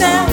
sound.